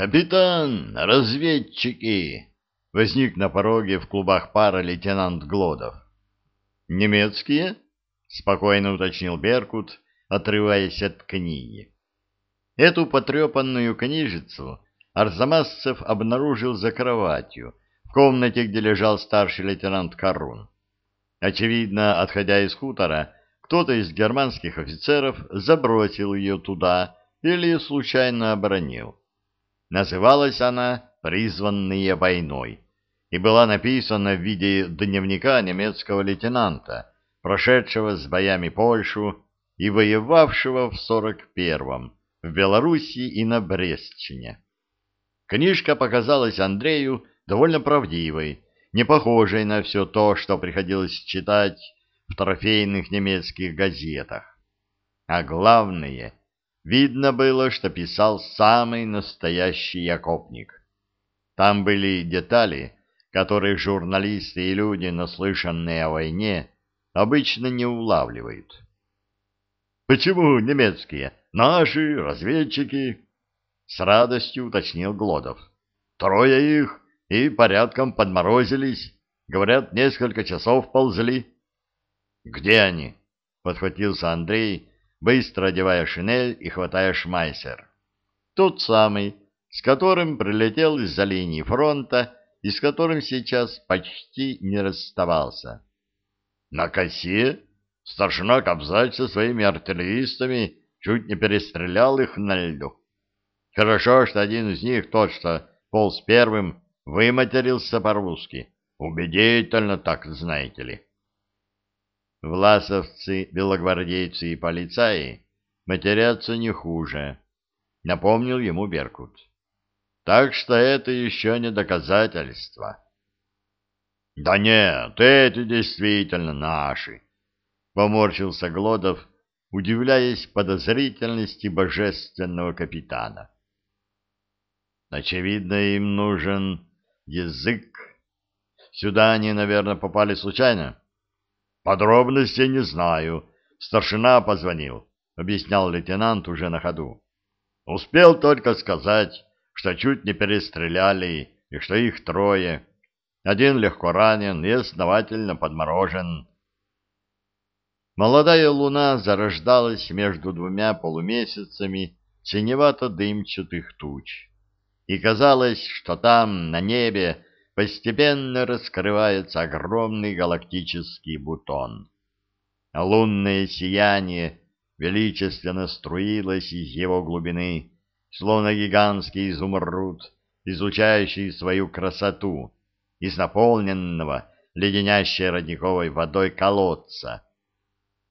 «Капитан, разведчики!» — возник на пороге в клубах пара лейтенант Глодов. «Немецкие?» — спокойно уточнил Беркут, отрываясь от книги. Эту потрепанную книжицу Арзамасцев обнаружил за кроватью, в комнате, где лежал старший лейтенант Карун. Очевидно, отходя из хутора, кто-то из германских офицеров забросил ее туда или случайно оборонил. Называлась она «Призванные войной» и была написана в виде дневника немецкого лейтенанта, прошедшего с боями Польшу и воевавшего в 41-м в Белоруссии и на Брестчине. Книжка показалась Андрею довольно правдивой, не похожей на все то, что приходилось читать в трофейных немецких газетах. А главное, видно было, что писал самый настоящий окопник. Там были детали, которых журналисты и люди, наслышанные о войне, обычно не улавливают. «Почему немецкие? Наши, разведчики?» С радостью уточнил Глодов. «Трое их, и порядком подморозились. Говорят, несколько часов ползли. — Где они? — подхватился Андрей, быстро одевая шинель и хватая шмайсер. Тот самый, с которым прилетел из-за линии фронта и с которым сейчас почти не расставался. — На косе старшина Кобзач со своими артиллеристами чуть не перестрелял их на льду. Хорошо, что один из них, тот, что полз первым, Выматерился по-русски. Убедительно так, знаете ли. Власовцы, белогвардейцы и полицаи матерятся не хуже, напомнил ему Беркут. Так что это еще не доказательство. Да нет, эти действительно наши, поморщился Глодов, удивляясь подозрительности божественного капитана. Очевидно, им нужен язык. Сюда они, наверное, попали случайно? Подробностей не знаю. Старшина позвонил, объяснял лейтенант уже на ходу. Успел только сказать, что чуть не перестреляли и что их трое. Один легко ранен и основательно подморожен. Молодая луна зарождалась между двумя полумесяцами синевато-дымчатых туч и казалось, что там, на небе, постепенно раскрывается огромный галактический бутон. лунное сияние величественно струилось из его глубины, словно гигантский изумруд, излучающий свою красоту из наполненного леденящей родниковой водой колодца.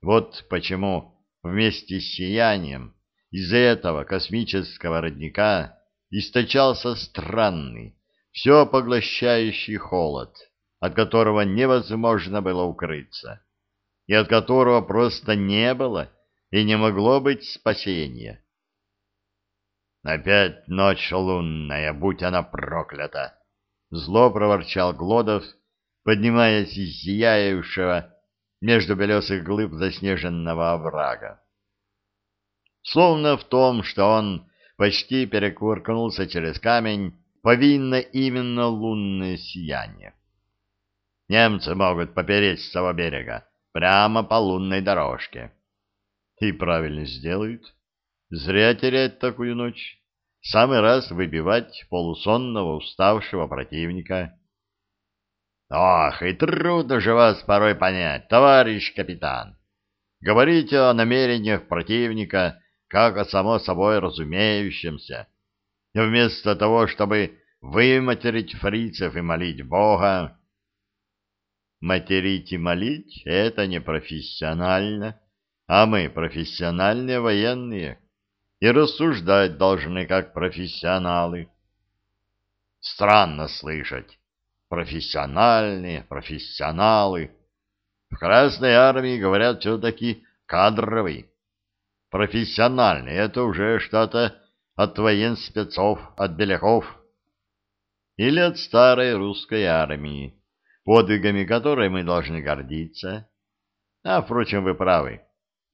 Вот почему вместе с сиянием из этого космического родника источался странный, все поглощающий холод, от которого невозможно было укрыться, и от которого просто не было и не могло быть спасения. «Опять ночь лунная, будь она проклята!» — зло проворчал Глодов, поднимаясь из зияющего между белесых глыб заснеженного оврага. Словно в том, что он почти перекувыркнулся через камень, повинно именно лунное сияние. Немцы могут попереть с того берега, прямо по лунной дорожке. И правильно сделают. Зря терять такую ночь. Самый раз выбивать полусонного уставшего противника. Ох, и трудно же вас порой понять, товарищ капитан. Говорите о намерениях противника как о само собой разумеющемся. Вместо того, чтобы выматерить фрицев и молить Бога. Материть и молить — это не профессионально, а мы профессиональные военные и рассуждать должны как профессионалы. Странно слышать. Профессиональные, профессионалы. В Красной Армии говорят все-таки кадровый. Профессиональный — это уже что-то от военспецов, от беляков. Или от старой русской армии, подвигами которой мы должны гордиться. А, впрочем, вы правы.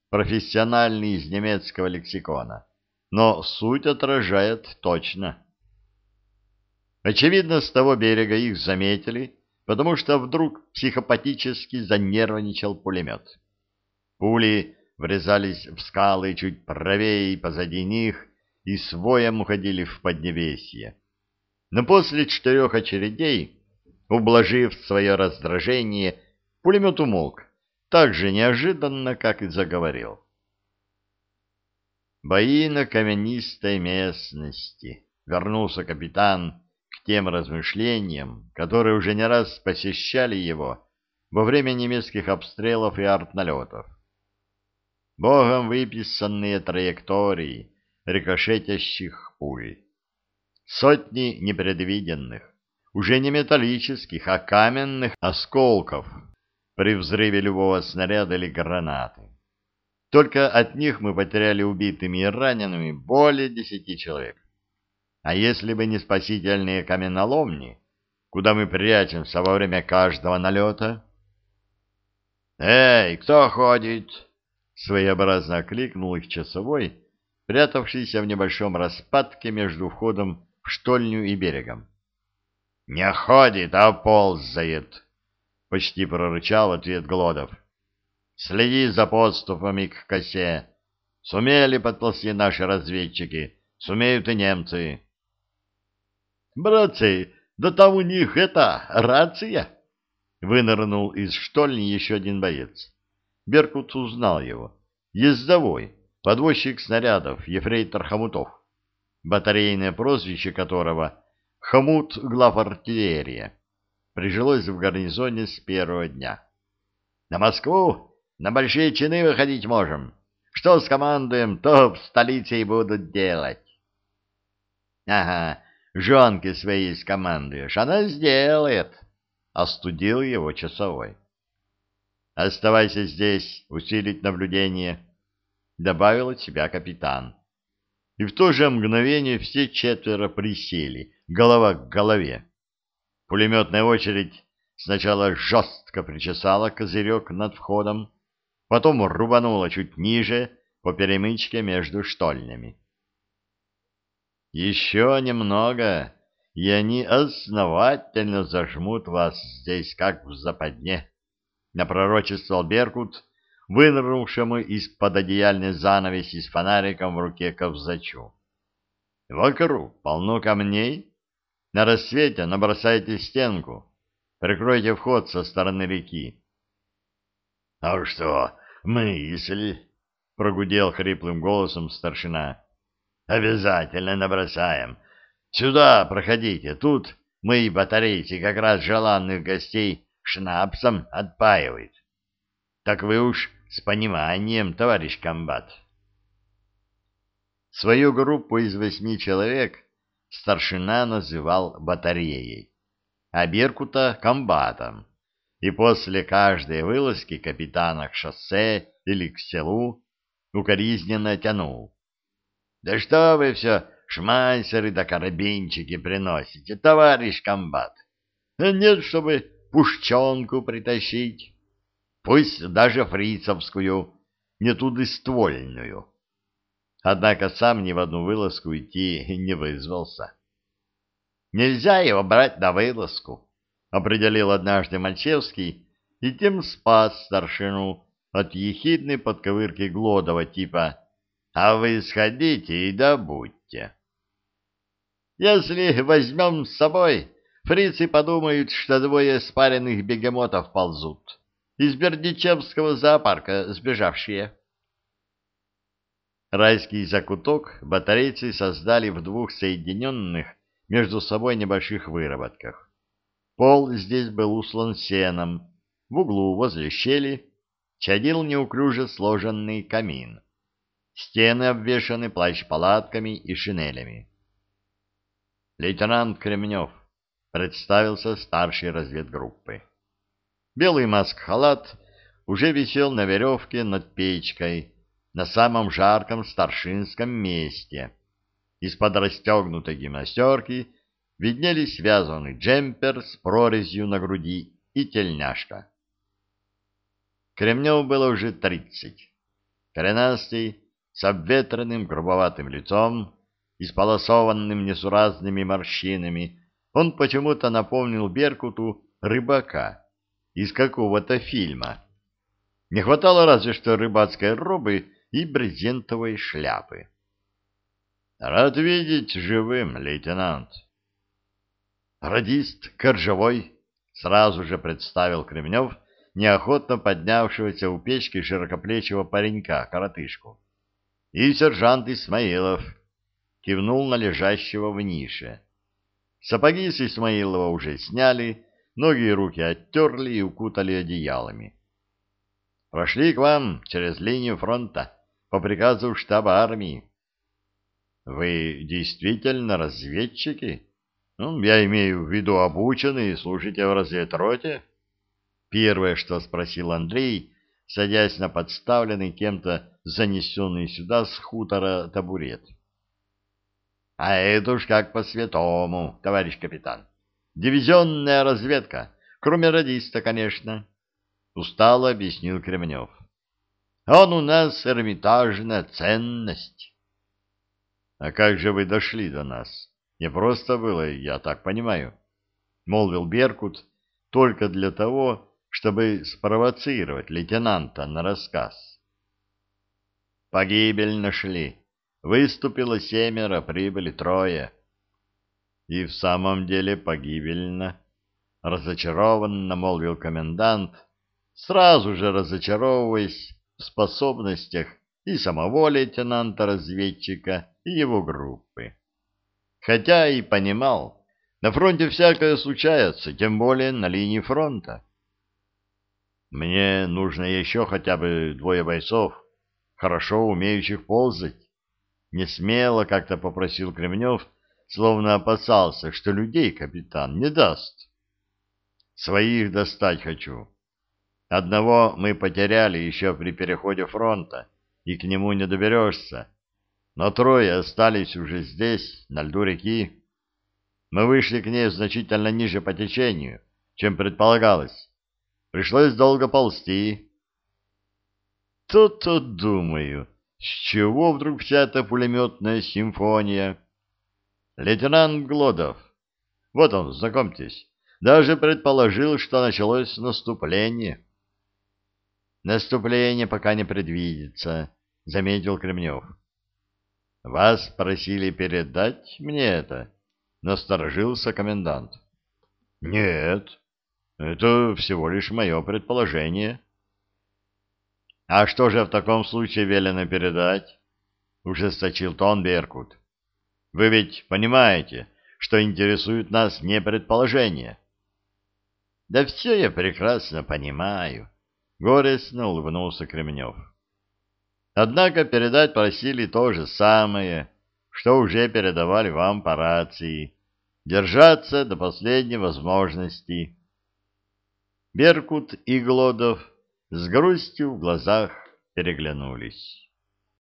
Профессиональный из немецкого лексикона. Но суть отражает точно. Очевидно, с того берега их заметили, потому что вдруг психопатически занервничал пулемет. Пули врезались в скалы чуть правее и позади них и своем уходили в поднебесье. Но после четырех очередей, ублажив свое раздражение, пулемет умолк, так же неожиданно, как и заговорил. Бои на каменистой местности. Вернулся капитан к тем размышлениям, которые уже не раз посещали его во время немецких обстрелов и артналетов. Богом выписанные траектории рикошетящих пуль. Сотни непредвиденных, уже не металлических, а каменных осколков при взрыве любого снаряда или гранаты. Только от них мы потеряли убитыми и ранеными более десяти человек. А если бы не спасительные каменоломни, куда мы прячемся во время каждого налета? «Эй, кто ходит?» — своеобразно окликнул их часовой, прятавшийся в небольшом распадке между входом в штольню и берегом. «Не ходит, а ползает!» — почти прорычал ответ Глодов. Следи за подступами к косе. Сумели подползти наши разведчики, сумеют и немцы. Братцы, да там у них это, рация! Вынырнул из штольни еще один боец. Беркут узнал его. Ездовой, подвозчик снарядов, ефрейтор Хомутов, батарейное прозвище которого Хомут главартиллерия, прижилось в гарнизоне с первого дня. На Москву на большие чины выходить можем. Что с командуем, то в столице и будут делать. Ага, жонки своей скомандуешь, она сделает. Остудил его часовой. Оставайся здесь, усилить наблюдение, добавил от себя капитан. И в то же мгновение все четверо присели, голова к голове. Пулеметная очередь сначала жестко причесала козырек над входом, потом рубануло чуть ниже по перемычке между штольнями. Еще немного, и они основательно зажмут вас здесь, как в западне, — напророчествовал Беркут, вынырнувшему из-под одеяльной занавеси с фонариком в руке ковзачу. Вокруг полно камней. На рассвете набросайте стенку, прикройте вход со стороны реки. — А что, мысль? — прогудел хриплым голосом старшина. — Обязательно набросаем. Сюда проходите, тут мы батарейцы как раз желанных гостей шнапсом отпаивают. Так вы уж с пониманием, товарищ комбат. Свою группу из восьми человек старшина называл батареей, а Беркута — комбатом и после каждой вылазки капитана к шоссе или к селу укоризненно тянул. «Да что вы все шмайсеры да карабинчики приносите, товарищ комбат? Нет, чтобы пушчонку притащить, пусть даже фрицовскую, не тудыствольную». Однако сам ни в одну вылазку идти не вызвался. Нельзя его брать на вылазку определил однажды Мальчевский и тем спас старшину от ехидной подковырки Глодова типа «А вы сходите и добудьте». Если возьмем с собой, фрицы подумают, что двое спаренных бегемотов ползут. Из Бердичевского зоопарка сбежавшие. Райский закуток батарейцы создали в двух соединенных между собой небольших выработках. Пол здесь был услан сеном, в углу возле щели чадил неуклюже сложенный камин. Стены обвешаны плащ-палатками и шинелями. Лейтенант Кремнев представился старшей разведгруппы. Белый маск-халат уже висел на веревке над печкой на самом жарком старшинском месте. Из-под расстегнутой гимнастерки виднелись связанный джемпер с прорезью на груди и тельняшка. Кремневу было уже тридцать. Коренастый, с обветренным грубоватым лицом, исполосованным несуразными морщинами, Он почему-то напомнил Беркуту рыбака из какого-то фильма. Не хватало разве что рыбацкой робы и брезентовой шляпы. Рад видеть живым, лейтенант. Радист Коржевой сразу же представил Кремнев неохотно поднявшегося у печки широкоплечего паренька-коротышку. И сержант Исмаилов кивнул на лежащего в нише. Сапоги с Исмаилова уже сняли, ноги и руки оттерли и укутали одеялами. Прошли к вам через линию фронта по приказу штаба армии. Вы действительно разведчики? Ну, я имею в виду обученные, служите в разведроте? Первое, что спросил Андрей, садясь на подставленный кем-то занесенный сюда с хутора табурет. — А это уж как по-святому, товарищ капитан. Дивизионная разведка, кроме радиста, конечно, — устало объяснил Кремнев. — Он у нас эрмитажная ценность. — А как же вы дошли до нас? Не просто было, я так понимаю, — молвил Беркут только для того, чтобы спровоцировать лейтенанта на рассказ. Погибель нашли. Выступило семеро, прибыли трое. И в самом деле погибельно, разочарованно молвил комендант, сразу же разочаровываясь в способностях и самого лейтенанта-разведчика, и его группы. Хотя и понимал, на фронте всякое случается, тем более на линии фронта. Мне нужно еще хотя бы двое бойцов, хорошо умеющих ползать. Не смело как-то попросил Кремнев, словно опасался, что людей капитан не даст. Своих достать хочу. Одного мы потеряли еще при переходе фронта, и к нему не доберешься. Но трое остались уже здесь, на льду реки. Мы вышли к ней значительно ниже по течению, чем предполагалось. Пришлось долго ползти. То-то думаю, с чего вдруг вся эта пулеметная симфония? Лейтенант Глодов, вот он, знакомьтесь, даже предположил, что началось наступление. Наступление пока не предвидится, заметил Кремнев. Вас просили передать мне это? Насторожился комендант. Нет, это всего лишь мое предположение. А что же в таком случае велено передать? Ужесточил тон Беркут. Вы ведь понимаете, что интересует нас не предположение. Да все я прекрасно понимаю. Горестно улыбнулся Кремнев. Однако передать просили то же самое, что уже передавали вам по рации. Держаться до последней возможности Беркут и Глодов с грустью в глазах переглянулись.